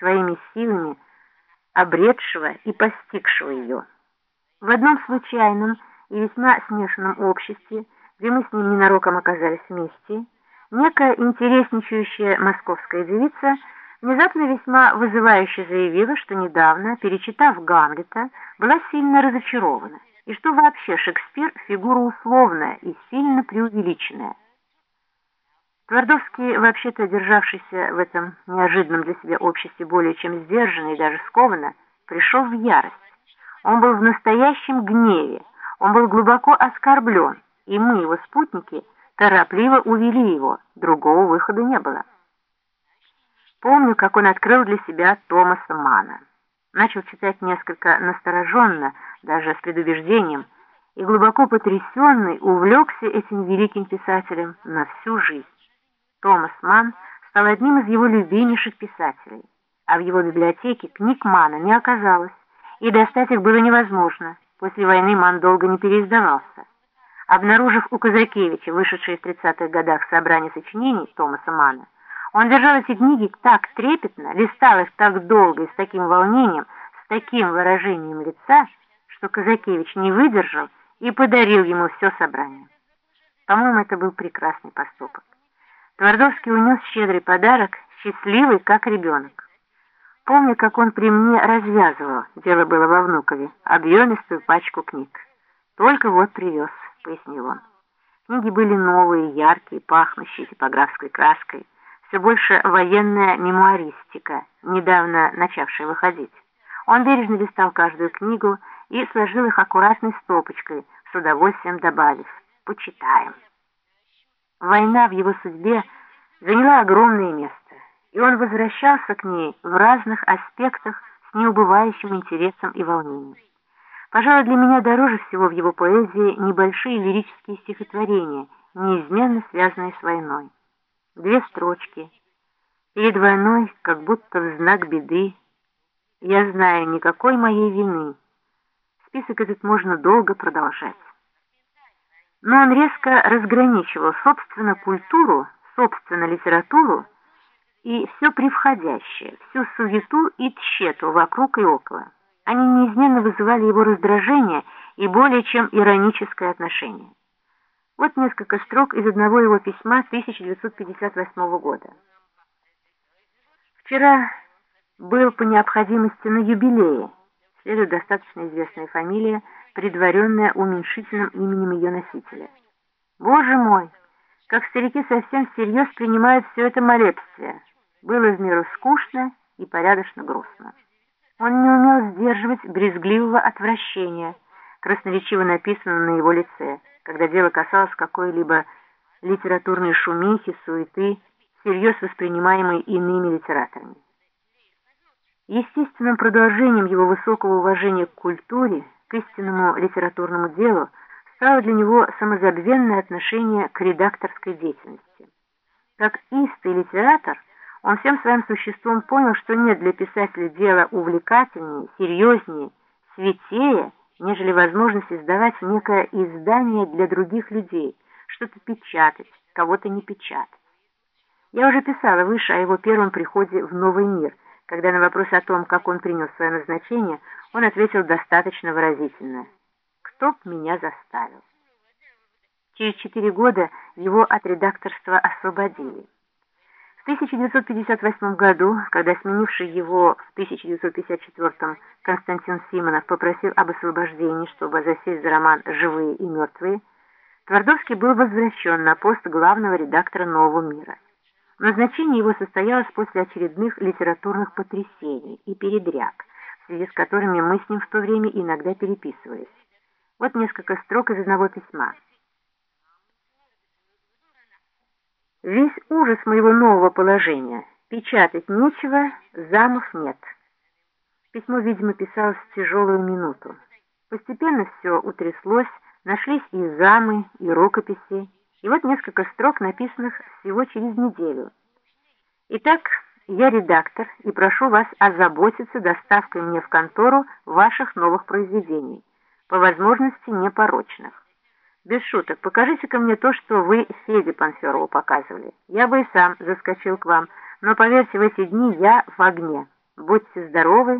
своими силами, обретшего и постигшего ее. В одном случайном и весьма смешанном обществе, где мы с ним ненароком оказались вместе, некая интересничающая московская девица внезапно весьма вызывающе заявила, что недавно, перечитав Гамлета, была сильно разочарована, и что вообще Шекспир – фигура условная и сильно преувеличенная. Твардовский, вообще-то державшийся в этом неожиданном для себя обществе более чем сдержанно и даже скованно, пришел в ярость. Он был в настоящем гневе, он был глубоко оскорблен, и мы, его спутники, торопливо увели его, другого выхода не было. Помню, как он открыл для себя Томаса Мана. Начал читать несколько настороженно, даже с предубеждением, и глубоко потрясенный увлекся этим великим писателем на всю жизнь. Томас Ман стал одним из его любимейших писателей, а в его библиотеке книг Мана не оказалось, и достать их было невозможно. После войны Ман долго не переиздавался. Обнаружив у Казакевича, вышедшее в 30-х годах собрание сочинений Томаса Мана, он держал эти книги так трепетно, листал их так долго и с таким волнением, с таким выражением лица, что Казакевич не выдержал и подарил ему все собрание. По-моему, это был прекрасный поступок. Твардовский унес щедрый подарок, счастливый, как ребенок. Помню, как он при мне развязывал, дело было во Внукове, объемистую пачку книг. «Только вот привез», — пояснил он. Книги были новые, яркие, пахнущие типографской краской, все больше военная мемуаристика, недавно начавшая выходить. Он бережно листал каждую книгу и сложил их аккуратной стопочкой, с удовольствием добавив «Почитаем». Война в его судьбе заняла огромное место, и он возвращался к ней в разных аспектах с неубывающим интересом и волнением. Пожалуй, для меня дороже всего в его поэзии небольшие лирические стихотворения, неизменно связанные с войной. Две строчки. Перед войной, как будто в знак беды, я знаю никакой моей вины. Список этот можно долго продолжать но он резко разграничивал собственно культуру, собственно литературу и все превходящее, всю суету и тщету вокруг и около. Они неизменно вызывали его раздражение и более чем ироническое отношение. Вот несколько строк из одного его письма 1958 года. «Вчера был по необходимости на юбилее, следует достаточно известная фамилия, предваренная уменьшительным именем ее носителя. Боже мой, как старики совсем всерьез принимают все это молебствие. Было в меру скучно и порядочно грустно. Он не умел сдерживать брезгливого отвращения, красноречиво написанного на его лице, когда дело касалось какой-либо литературной шумихи, суеты, всерьез воспринимаемой иными литераторами. Естественным продолжением его высокого уважения к культуре к истинному литературному делу стало для него самозабвенное отношение к редакторской деятельности. Как истый литератор, он всем своим существом понял, что нет для писателя дела увлекательнее, серьезнее, святее, нежели возможность издавать некое издание для других людей, что-то печатать, кого-то не печатать. Я уже писала выше о его первом приходе в новый мир – когда на вопрос о том, как он принял свое назначение, он ответил достаточно выразительно. «Кто б меня заставил?» Через четыре года его от редакторства освободили. В 1958 году, когда сменивший его в 1954 Константин Симонов попросил об освобождении, чтобы засесть за роман «Живые и мертвые», Твардовский был возвращен на пост главного редактора «Нового мира». Назначение его состоялось после очередных литературных потрясений и передряг, связи с которыми мы с ним в то время иногда переписывались. Вот несколько строк из одного письма. Весь ужас моего нового положения. Печатать нечего, замов нет. Письмо, видимо, писалось в тяжелую минуту. Постепенно все утряслось, нашлись и замы, и рукописи, и вот несколько строк, написанных всего через неделю. Итак, я редактор и прошу вас озаботиться доставкой мне в контору ваших новых произведений, по возможности непорочных. Без шуток, покажите-ка мне то, что вы Феде Панферову показывали. Я бы и сам заскочил к вам, но поверьте, в эти дни я в огне. Будьте здоровы,